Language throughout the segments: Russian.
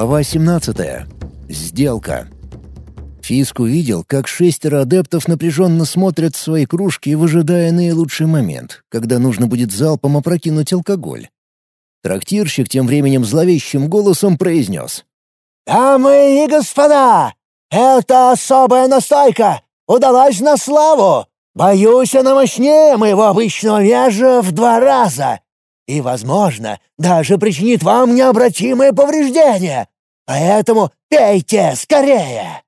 Глава 17. Сделка. Фиск увидел, как шестеро адептов напряженно смотрят в свои кружки, выжидая наилучший момент, когда нужно будет залпом опрокинуть алкоголь. Трактирщик тем временем зловещим голосом произнес. «Дамы и господа, эта особая настойка удалась на славу! Боюсь, она мощнее моего обычного вежа в два раза и, возможно, даже причинит вам необратимое повреждение. Поэтому пейте скорее!»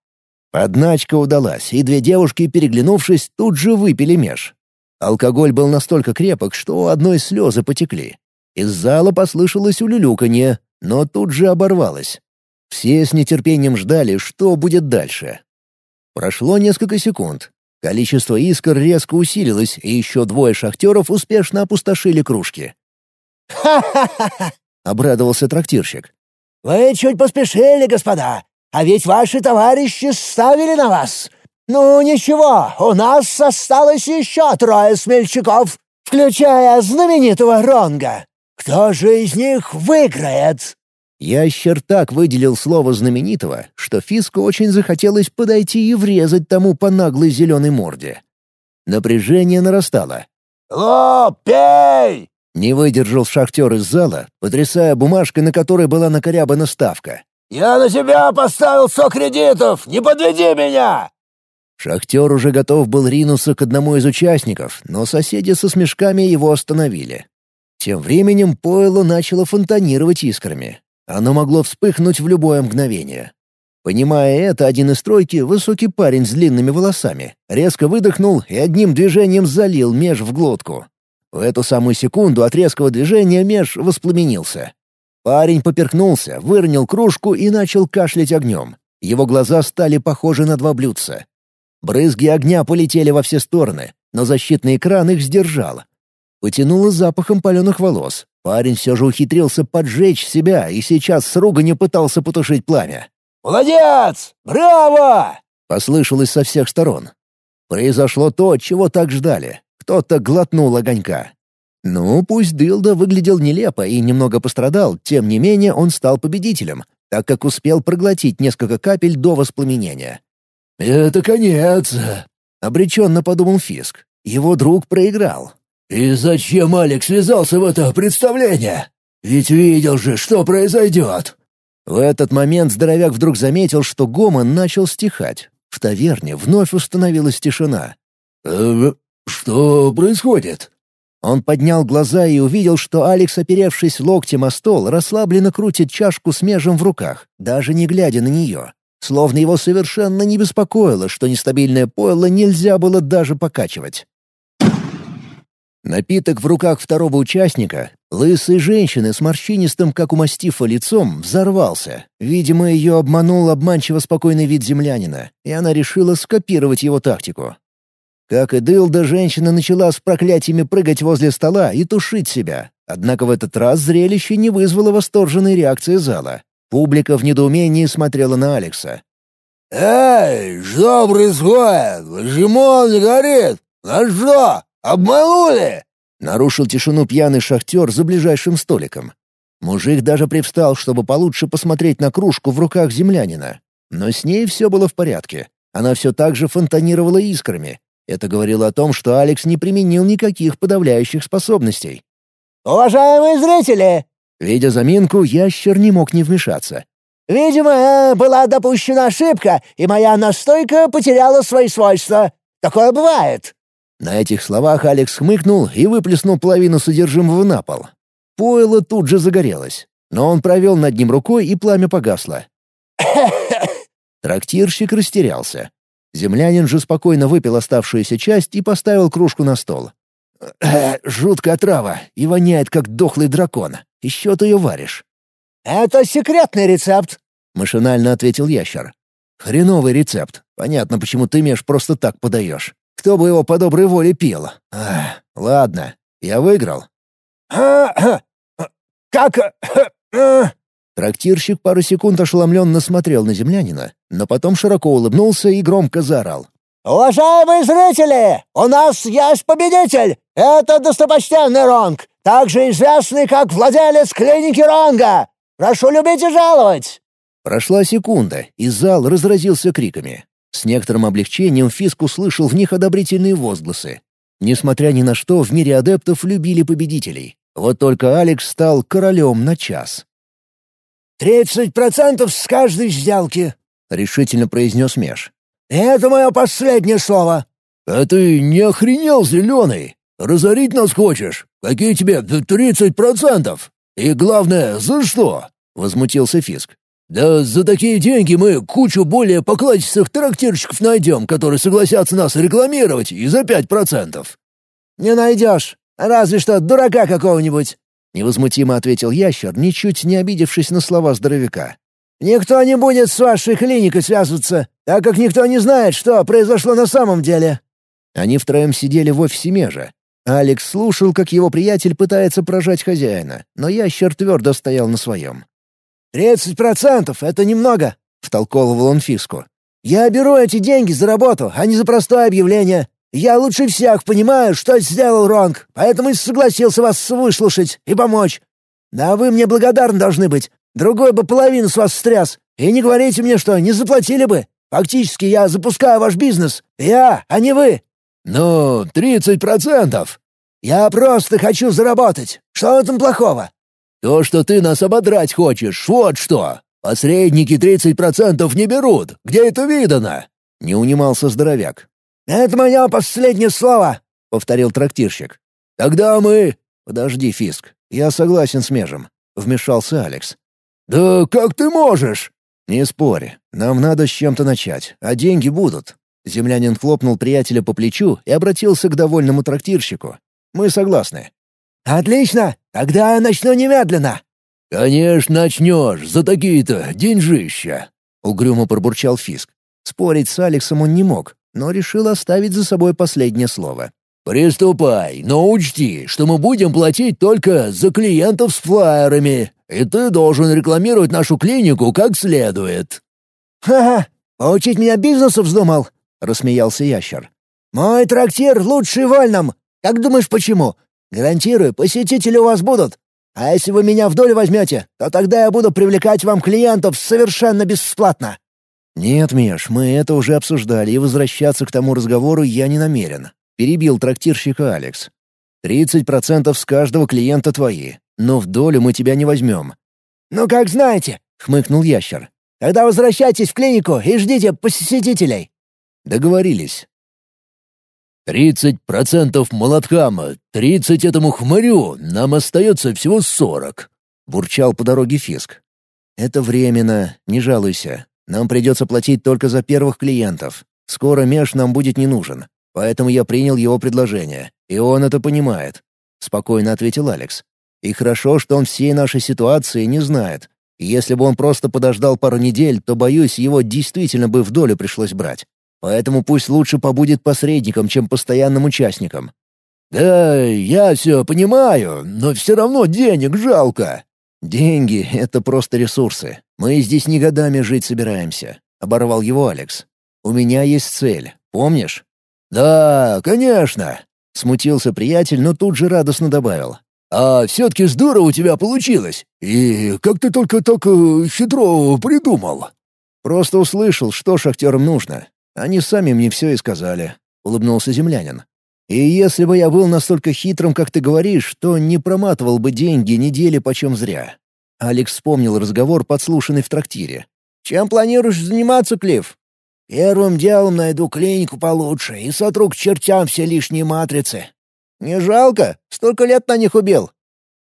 Подначка удалась, и две девушки, переглянувшись, тут же выпили меж. Алкоголь был настолько крепок, что у одной слезы потекли. Из зала послышалось улюлюканье, но тут же оборвалось. Все с нетерпением ждали, что будет дальше. Прошло несколько секунд. Количество искр резко усилилось, и еще двое шахтеров успешно опустошили кружки. «Ха-ха-ха!» — обрадовался трактирщик. «Вы чуть поспешили, господа, а ведь ваши товарищи ставили на вас. Ну ничего, у нас осталось еще трое смельчаков, включая знаменитого Ронга. Кто же из них выиграет?» Ящер так выделил слово знаменитого, что Фиску очень захотелось подойти и врезать тому по наглой зеленой морде. Напряжение нарастало. «Лопей!» Не выдержал шахтер из зала, потрясая бумажкой, на которой была накорябана ставка. «Я на тебя поставил сто кредитов! Не подведи меня!» Шахтер уже готов был ринуться к одному из участников, но соседи со смешками его остановили. Тем временем пойло начало фонтанировать искрами. Оно могло вспыхнуть в любое мгновение. Понимая это, один из тройки, высокий парень с длинными волосами, резко выдохнул и одним движением залил меж в глотку. В эту самую секунду от резкого движения меж воспламенился. Парень поперхнулся, выронил кружку и начал кашлять огнем. Его глаза стали похожи на два блюдца. Брызги огня полетели во все стороны, но защитный экран их сдержал. Потянуло запахом паленых волос. Парень все же ухитрился поджечь себя и сейчас с руганью пытался потушить пламя. «Молодец! Браво!» — послышалось со всех сторон. Произошло то, чего так ждали. Кто-то глотнул огонька. Ну, пусть Дилда выглядел нелепо и немного пострадал, тем не менее он стал победителем, так как успел проглотить несколько капель до воспламенения. «Это конец!» — обреченно подумал Фиск. Его друг проиграл. «И зачем Алекс связался в это представление? Ведь видел же, что произойдет!» В этот момент здоровяк вдруг заметил, что гомон начал стихать. В таверне вновь установилась тишина. «Э, «Что происходит?» Он поднял глаза и увидел, что Алекс, оперевшись локтем о стол, расслабленно крутит чашку с межем в руках, даже не глядя на нее. Словно его совершенно не беспокоило, что нестабильное пойло нельзя было даже покачивать. Напиток в руках второго участника, лысой женщины с морщинистым, как у мастифа, лицом, взорвался. Видимо, ее обманул обманчиво спокойный вид землянина, и она решила скопировать его тактику. Как и Дылда, женщина начала с проклятиями прыгать возле стола и тушить себя. Однако в этот раз зрелище не вызвало восторженной реакции зала. Публика в недоумении смотрела на Алекса. «Эй, что происходит? Почему он не горит? На что? Обманули?» Нарушил тишину пьяный шахтер за ближайшим столиком. Мужик даже привстал, чтобы получше посмотреть на кружку в руках землянина. Но с ней все было в порядке. Она все так же фонтанировала искрами, это говорило о том, что Алекс не применил никаких подавляющих способностей. «Уважаемые зрители!» Видя заминку, ящер не мог не вмешаться. «Видимо, э, была допущена ошибка, и моя настойка потеряла свои свойства. Такое бывает». На этих словах Алекс хмыкнул и выплеснул половину содержимого на пол. Пойло тут же загорелось, но он провел над ним рукой, и пламя погасло. Трактирщик растерялся. Землянин же спокойно выпил оставшуюся часть и поставил кружку на стол. «Э, «Жуткая трава и воняет, как дохлый дракон. Еще ты ее варишь». «Это секретный рецепт», — машинально ответил ящер. «Хреновый рецепт. Понятно, почему ты меж просто так подаешь. Кто бы его по доброй воле пил? Ах, ладно, я выиграл». «Как...» Трактирщик пару секунд ошеломленно смотрел на землянина, но потом широко улыбнулся и громко заорал. «Уважаемые зрители, у нас есть победитель! Это достопочтенный Ронг, также известный как владелец клиники Ронга! Прошу любить и жаловать!» Прошла секунда, и зал разразился криками. С некоторым облегчением Фиск услышал в них одобрительные возгласы. Несмотря ни на что, в мире адептов любили победителей. Вот только Алекс стал королем на час. «Тридцать процентов с каждой сделки», — решительно произнес Меж. «Это мое последнее слово». «А ты не охренел, зеленый? Разорить нас хочешь? Какие тебе тридцать процентов? И главное, за что?» — возмутился Фиск. «Да за такие деньги мы кучу более покладистых трактирщиков найдем, которые согласятся нас рекламировать и за пять процентов». «Не найдешь. Разве что дурака какого-нибудь», — невозмутимо ответил ящер, ничуть не обидевшись на слова здоровяка. «Никто не будет с вашей клиникой связываться, так как никто не знает, что произошло на самом деле». Они втроем сидели в офисе Межа. Алекс слушал, как его приятель пытается прожать хозяина, но ящер твердо стоял на своем. «Тридцать процентов — это немного», — втолковывал он Фиску. «Я беру эти деньги за работу, а не за простое объявление. Я лучше всех понимаю, что сделал Ронг, поэтому и согласился вас выслушать и помочь. Да вы мне благодарны должны быть. Другой бы половину с вас стряс. И не говорите мне, что не заплатили бы. Фактически я запускаю ваш бизнес. Я, а не вы». «Ну, тридцать процентов». «Я просто хочу заработать. Что в этом плохого? То, что ты нас ободрать хочешь, вот что. Посредники тридцать процентов не берут. Где это видано?» Не унимался здоровяк. «Это мое последнее слово», — повторил трактирщик. «Тогда мы...» «Подожди, Фиск. Я согласен с Межем», — вмешался Алекс. «Да как ты можешь?» «Не спорь. Нам надо с чем-то начать, а деньги будут». Землянин хлопнул приятеля по плечу и обратился к довольному трактирщику. «Мы согласны. «Отлично! Тогда я начну немедленно!» «Конечно начнешь, за такие-то деньжища!» — угрюмо пробурчал Фиск. Спорить с Алексом он не мог, но решил оставить за собой последнее слово. «Приступай, но учти, что мы будем платить только за клиентов с флайерами, и ты должен рекламировать нашу клинику как следует». «Ха-ха! Поучить меня бизнесу вздумал?» — рассмеялся ящер. «Мой трактир лучший вольном. Как думаешь, почему? Гарантирую, посетители у вас будут. А если вы меня в долю возьмете, то тогда я буду привлекать вам клиентов совершенно бесплатно». «Нет, Миш, мы это уже обсуждали, и возвращаться к тому разговору я не намерен», — перебил трактирщика Алекс. «Тридцать процентов с каждого клиента твои, но в долю мы тебя не возьмем». «Ну, как знаете», — хмыкнул ящер. «Тогда возвращайтесь в клинику и ждите посетителей». «Договорились. «Тридцать процентов молоткам, тридцать этому хмырю, нам остается всего сорок», — бурчал по дороге Фиск. «Это временно, не жалуйся. Нам придется платить только за первых клиентов. Скоро Меж нам будет не нужен, поэтому я принял его предложение, и он это понимает», — спокойно ответил Алекс. «И хорошо, что он всей нашей ситуации не знает. Если бы он просто подождал пару недель, то, боюсь, его действительно бы в долю пришлось брать. Поэтому пусть лучше побудет посредником, чем постоянным участником. «Да, я все понимаю, но все равно денег жалко». «Деньги — это просто ресурсы. Мы здесь не годами жить собираемся», — оборвал его Алекс. «У меня есть цель, помнишь?» «Да, конечно», — смутился приятель, но тут же радостно добавил. «А все-таки здорово у тебя получилось. И как ты только так э, хитро придумал?» Просто услышал, что шахтерам нужно. Они сами мне все и сказали», — улыбнулся землянин. «И если бы я был настолько хитрым, как ты говоришь, то не проматывал бы деньги недели почем зря». Алекс вспомнил разговор, подслушанный в трактире. «Чем планируешь заниматься, Клифф?» «Первым делом найду клинику получше и сотру к чертям все лишние матрицы». «Не жалко? Столько лет на них убил».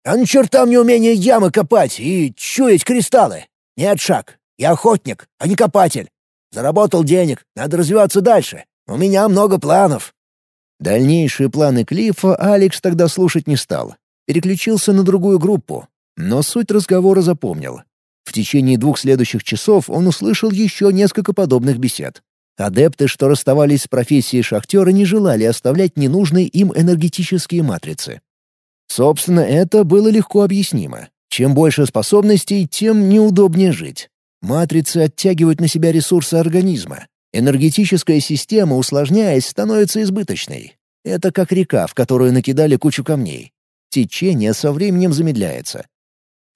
«А на черта мне умение ямы копать и чуять кристаллы. Нет, шаг. Я охотник, а не копатель. Заработал денег, надо развиваться дальше. У меня много планов». Дальнейшие планы Клиффа Алекс тогда слушать не стал. Переключился на другую группу, но суть разговора запомнил. В течение двух следующих часов он услышал еще несколько подобных бесед. Адепты, что расставались с профессией шахтера, не желали оставлять ненужные им энергетические матрицы. Собственно, это было легко объяснимо. Чем больше способностей, тем неудобнее жить. Матрицы оттягивают на себя ресурсы организма. Энергетическая система, усложняясь, становится избыточной. Это как река, в которую накидали кучу камней. Течение со временем замедляется.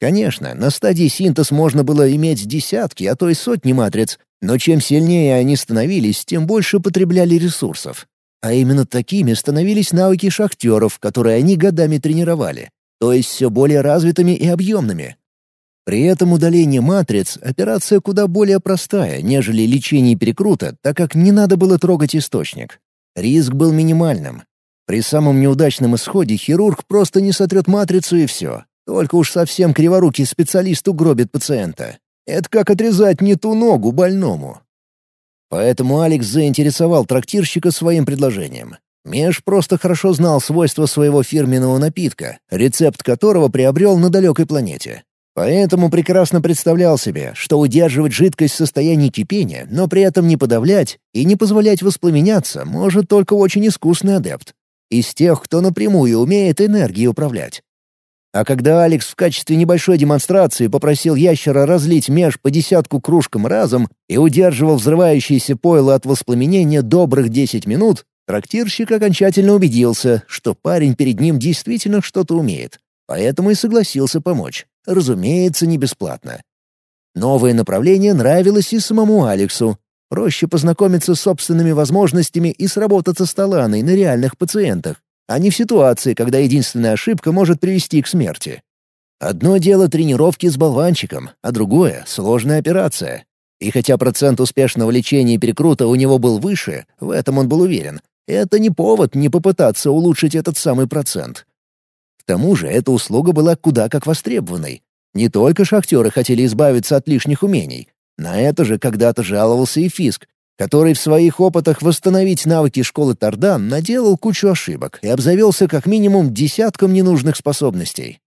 Конечно, на стадии синтез можно было иметь десятки, а то и сотни матриц, но чем сильнее они становились, тем больше потребляли ресурсов. А именно такими становились навыки шахтеров, которые они годами тренировали, то есть все более развитыми и объемными. При этом удаление матриц — операция куда более простая, нежели лечение перекрута, так как не надо было трогать источник. Риск был минимальным. При самом неудачном исходе хирург просто не сотрет матрицу и все. Только уж совсем криворукий специалист угробит пациента. Это как отрезать не ту ногу больному. Поэтому Алекс заинтересовал трактирщика своим предложением. Меж просто хорошо знал свойства своего фирменного напитка, рецепт которого приобрел на далекой планете. Поэтому прекрасно представлял себе, что удерживать жидкость в состоянии кипения, но при этом не подавлять и не позволять воспламеняться, может только очень искусный адепт. Из тех, кто напрямую умеет энергией управлять. А когда Алекс в качестве небольшой демонстрации попросил ящера разлить меж по десятку кружкам разом и удерживал взрывающееся пойло от воспламенения добрых 10 минут, трактирщик окончательно убедился, что парень перед ним действительно что-то умеет. Поэтому и согласился помочь. Разумеется, не бесплатно. Новое направление нравилось и самому Алексу. Проще познакомиться с собственными возможностями и сработаться с таланой на реальных пациентах, а не в ситуации, когда единственная ошибка может привести к смерти. Одно дело тренировки с болванчиком, а другое — сложная операция. И хотя процент успешного лечения перекрута у него был выше, в этом он был уверен, это не повод не попытаться улучшить этот самый процент. К тому же эта услуга была куда как востребованной. Не только шахтеры хотели избавиться от лишних умений. На это же когда-то жаловался и Фиск, который в своих опытах восстановить навыки школы Тардан наделал кучу ошибок и обзавелся как минимум десятком ненужных способностей.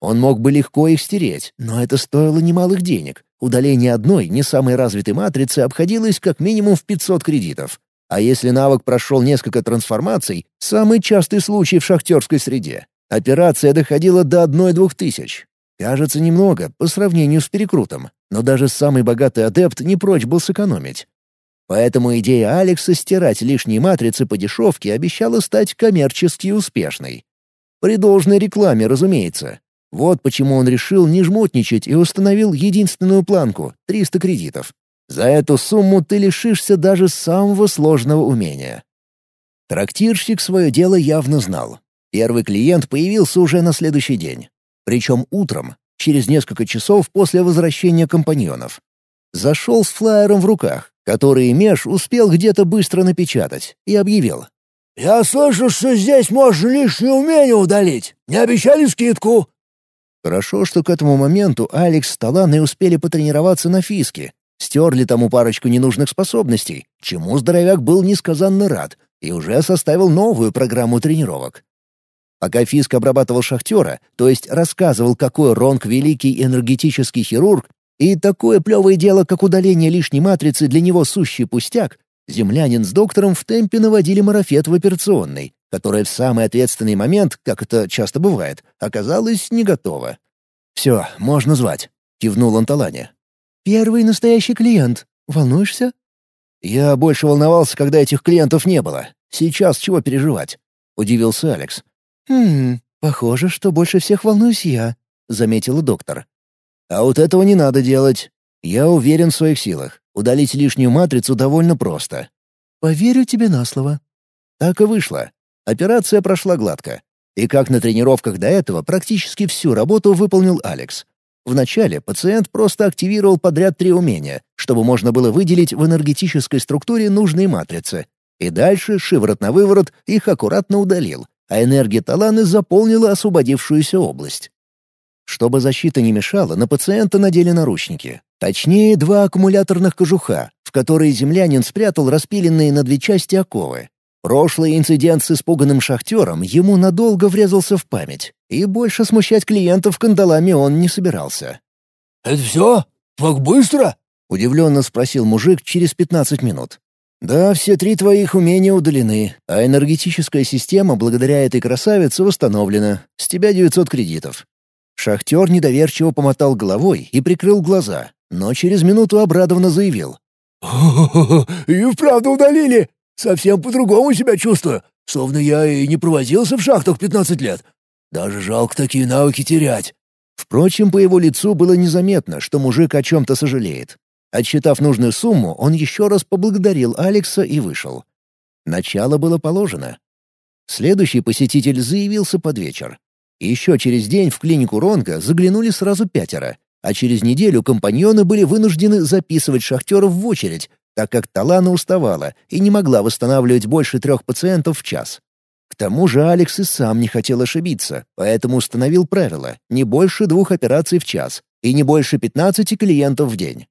Он мог бы легко их стереть, но это стоило немалых денег. Удаление одной, не самой развитой матрицы обходилось как минимум в 500 кредитов. А если навык прошел несколько трансформаций, самый частый случай в шахтерской среде, операция доходила до одной-двух тысяч. Кажется, немного по сравнению с перекрутом, но даже самый богатый адепт не прочь был сэкономить. Поэтому идея Алекса стирать лишние матрицы по дешевке обещала стать коммерчески успешной. При должной рекламе, разумеется. Вот почему он решил не жмотничать и установил единственную планку — 300 кредитов. За эту сумму ты лишишься даже самого сложного умения. Трактирщик свое дело явно знал. Первый клиент появился уже на следующий день. Причем утром, через несколько часов после возвращения компаньонов. Зашел с флаером в руках, который Меш успел где-то быстро напечатать, и объявил. «Я слышу, что здесь можно лишнее умение удалить. Не обещали скидку?» Хорошо, что к этому моменту Алекс с Таланой успели потренироваться на фиске, стерли тому парочку ненужных способностей, чему здоровяк был несказанно рад, и уже составил новую программу тренировок. Пока Фиск обрабатывал шахтера, то есть рассказывал, какой Ронг великий энергетический хирург, и такое плевое дело, как удаление лишней матрицы, для него сущий пустяк. Землянин с доктором в темпе наводили марафет в операционной, которая в самый ответственный момент, как это часто бывает, оказалась не готова. «Все, можно звать», — кивнул он Талане. «Первый настоящий клиент. Волнуешься?» «Я больше волновался, когда этих клиентов не было. Сейчас чего переживать?» — удивился Алекс. «Хм, похоже, что больше всех волнуюсь я», — заметила доктор. А вот этого не надо делать. Я уверен в своих силах. Удалить лишнюю матрицу довольно просто. Поверю тебе на слово. Так и вышло. Операция прошла гладко. И как на тренировках до этого, практически всю работу выполнил Алекс. Вначале пациент просто активировал подряд три умения, чтобы можно было выделить в энергетической структуре нужные матрицы. И дальше, шиворот на выворот, их аккуратно удалил, а энергия Таланы заполнила освободившуюся область. Чтобы защита не мешала, на пациента надели наручники. Точнее, два аккумуляторных кожуха, в которые землянин спрятал распиленные на две части оковы. Прошлый инцидент с испуганным шахтером ему надолго врезался в память, и больше смущать клиентов кандалами он не собирался. «Это все? Так быстро?» — удивленно спросил мужик через пятнадцать минут. «Да, все три твоих умения удалены, а энергетическая система благодаря этой красавице восстановлена. С тебя девятьсот кредитов. Шахтер недоверчиво помотал головой и прикрыл глаза, но через минуту обрадованно заявил. и вправду удалили! Совсем по-другому себя чувствую, словно я и не провозился в шахтах пятнадцать лет. Даже жалко такие навыки терять. Впрочем, по его лицу было незаметно, что мужик о чем-то сожалеет. Отсчитав нужную сумму, он еще раз поблагодарил Алекса и вышел. Начало было положено. Следующий посетитель заявился под вечер. Еще через день в клинику Ронга заглянули сразу пятеро, а через неделю компаньоны были вынуждены записывать шахтеров в очередь, так как Талана уставала и не могла восстанавливать больше трех пациентов в час. К тому же Алекс и сам не хотел ошибиться, поэтому установил правило — не больше двух операций в час и не больше 15 клиентов в день.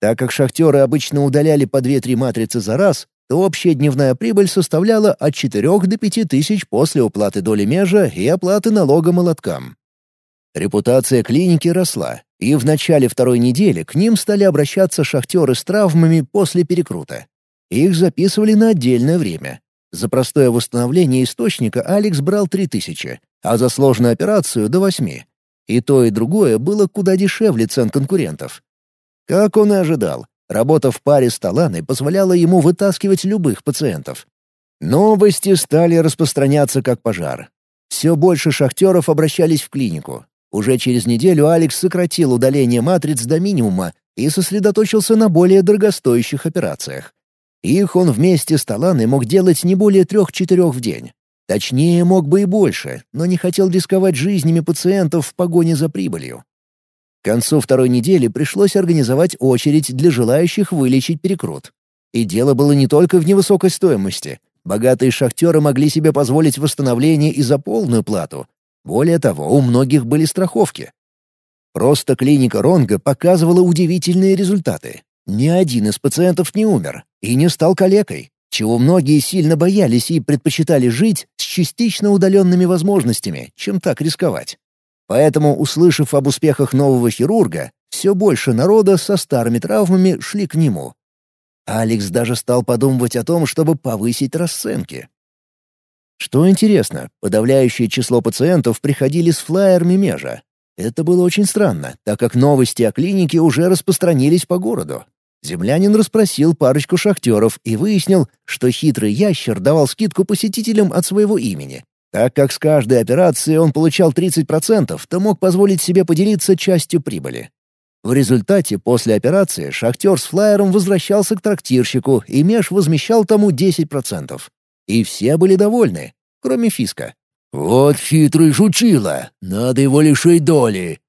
Так как шахтеры обычно удаляли по 2-3 матрицы за раз, то общая дневная прибыль составляла от 4 до 5 тысяч после уплаты доли межа и оплаты налога молоткам. Репутация клиники росла, и в начале второй недели к ним стали обращаться шахтеры с травмами после перекрута. Их записывали на отдельное время. За простое восстановление источника Алекс брал 3000, а за сложную операцию — до 8. И то, и другое было куда дешевле цен конкурентов. Как он и ожидал, работа в паре с Таланой позволяла ему вытаскивать любых пациентов. Новости стали распространяться как пожар. Все больше шахтеров обращались в клинику. Уже через неделю Алекс сократил удаление матриц до минимума и сосредоточился на более дорогостоящих операциях. Их он вместе с Таланой мог делать не более трех-четырех в день. Точнее, мог бы и больше, но не хотел рисковать жизнями пациентов в погоне за прибылью. К концу второй недели пришлось организовать очередь для желающих вылечить перекрут. И дело было не только в невысокой стоимости. Богатые шахтеры могли себе позволить восстановление и за полную плату. Более того, у многих были страховки. Просто клиника Ронга показывала удивительные результаты. Ни один из пациентов не умер и не стал калекой, чего многие сильно боялись и предпочитали жить с частично удаленными возможностями, чем так рисковать. Поэтому, услышав об успехах нового хирурга, все больше народа со старыми травмами шли к нему. Алекс даже стал подумывать о том, чтобы повысить расценки. Что интересно, подавляющее число пациентов приходили с флаерами межа. Это было очень странно, так как новости о клинике уже распространились по городу. Землянин расспросил парочку шахтеров и выяснил, что хитрый ящер давал скидку посетителям от своего имени, так как с каждой операции он получал 30%, то мог позволить себе поделиться частью прибыли. В результате после операции шахтер с флайером возвращался к трактирщику, и Меж возмещал тому 10%. И все были довольны, кроме Фиска. «Вот хитрый жучила, надо его лишить доли».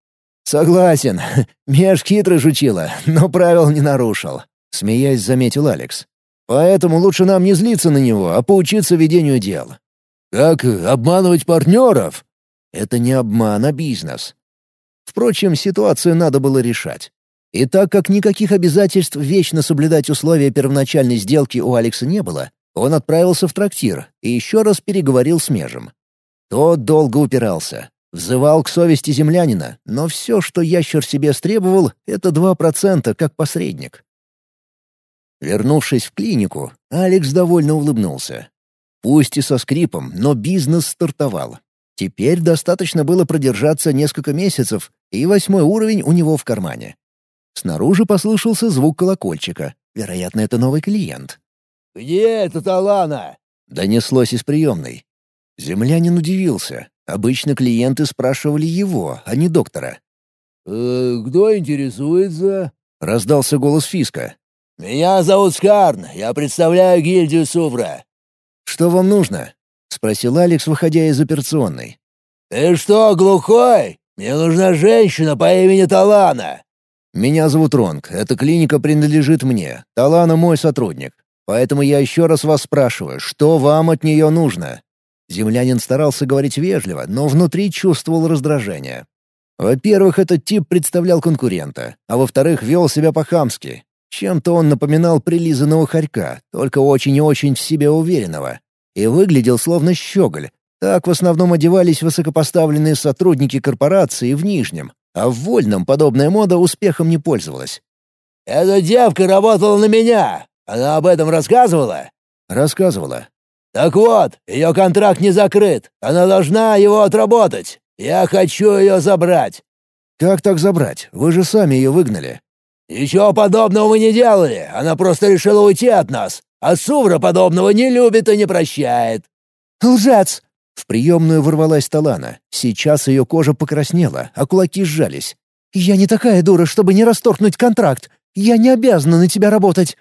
«Согласен, Меж хитрый жучила, но правил не нарушил», — смеясь заметил Алекс. «Поэтому лучше нам не злиться на него, а поучиться ведению дел. Как обманывать партнеров? Это не обман, а бизнес. Впрочем, ситуацию надо было решать. И так как никаких обязательств вечно соблюдать условия первоначальной сделки у Алекса не было, он отправился в трактир и еще раз переговорил с Межем. Тот долго упирался, взывал к совести землянина, но все, что ящер себе стребовал, это два процента как посредник. Вернувшись в клинику, Алекс довольно улыбнулся. Пусть и со скрипом, но бизнес стартовал. Теперь достаточно было продержаться несколько месяцев, и восьмой уровень у него в кармане. Снаружи послышался звук колокольчика. Вероятно, это новый клиент. «Где это Талана?» — донеслось из приемной. Землянин удивился. Обычно клиенты спрашивали его, а не доктора. «Э, «Кто интересуется?» — раздался голос Фиска. «Меня зовут Скарн, я представляю гильдию Сувра. «Что вам нужно?» — спросил Алекс, выходя из операционной. «Ты что, глухой? Мне нужна женщина по имени Талана». «Меня зовут Ронг. Эта клиника принадлежит мне. Талана мой сотрудник. Поэтому я еще раз вас спрашиваю, что вам от нее нужно?» Землянин старался говорить вежливо, но внутри чувствовал раздражение. Во-первых, этот тип представлял конкурента, а во-вторых, вел себя по-хамски. Чем-то он напоминал прилизанного хорька, только очень и очень в себе уверенного. И выглядел словно щеголь. Так в основном одевались высокопоставленные сотрудники корпорации в Нижнем, а в Вольном подобная мода успехом не пользовалась. «Эта девка работала на меня. Она об этом рассказывала?» «Рассказывала». «Так вот, ее контракт не закрыт. Она должна его отработать. Я хочу ее забрать». «Как так забрать? Вы же сами ее выгнали». «Ничего подобного мы не делали, она просто решила уйти от нас, а Сувра подобного не любит и не прощает». «Лжец! В приемную ворвалась Талана. Сейчас ее кожа покраснела, а кулаки сжались. «Я не такая дура, чтобы не расторгнуть контракт. Я не обязана на тебя работать».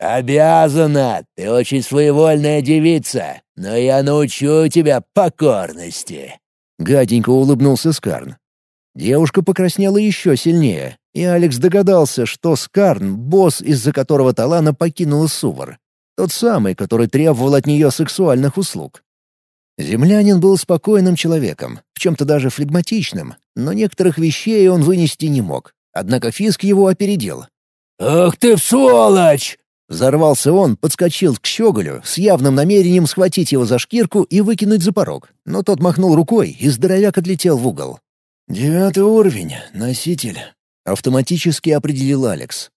«Обязана! Ты очень своевольная девица, но я научу тебя покорности!» Гаденько улыбнулся Скарн. Девушка покраснела еще сильнее, и Алекс догадался, что Скарн — босс, из-за которого Талана покинула Сувар. Тот самый, который требовал от нее сексуальных услуг. Землянин был спокойным человеком, в чем-то даже флегматичным, но некоторых вещей он вынести не мог. Однако Фиск его опередил. «Ах ты сволочь!» Взорвался он, подскочил к щеголю с явным намерением схватить его за шкирку и выкинуть за порог, но тот махнул рукой, и здоровяк отлетел в угол. «Девятый уровень, носитель», — автоматически определил Алекс.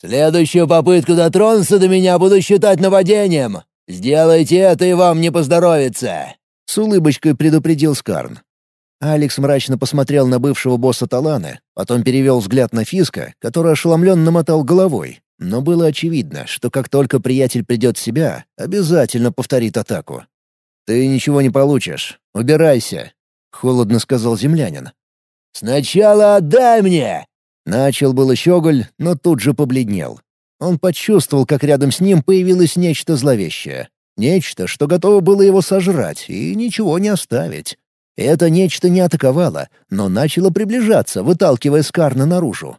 «Следующую попытку дотронуться до меня буду считать нападением. Сделайте это, и вам не поздоровится!» С улыбочкой предупредил Скарн. Алекс мрачно посмотрел на бывшего босса Таланы, потом перевел взгляд на Фиска, который ошеломленно мотал головой. Но было очевидно, что как только приятель придет в себя, обязательно повторит атаку. «Ты ничего не получишь. Убирайся», — холодно сказал землянин. «Сначала отдай мне!» Начал было щеголь, но тут же побледнел. Он почувствовал, как рядом с ним появилось нечто зловещее. Нечто, что готово было его сожрать и ничего не оставить. Это нечто не атаковало, но начало приближаться, выталкивая Скарна наружу.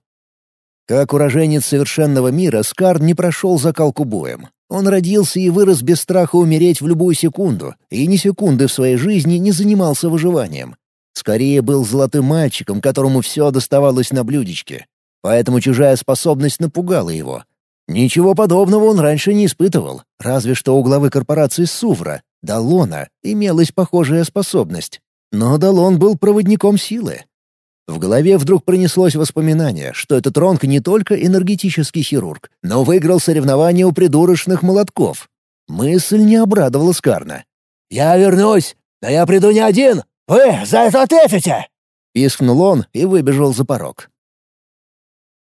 Как уроженец совершенного мира, Скарн не прошел закалку боем. Он родился и вырос без страха умереть в любую секунду, и ни секунды в своей жизни не занимался выживанием. Скорее был золотым мальчиком, которому все доставалось на блюдечке. Поэтому чужая способность напугала его. Ничего подобного он раньше не испытывал, разве что у главы корпорации Сувра, Далона, имелась похожая способность. Но Далон был проводником силы. В голове вдруг пронеслось воспоминание, что этот Ронг не только энергетический хирург, но выиграл соревнования у придурочных молотков. Мысль не обрадовала Скарна. «Я вернусь, но я приду не один! Вы за это ответите!» Пискнул он и выбежал за порог.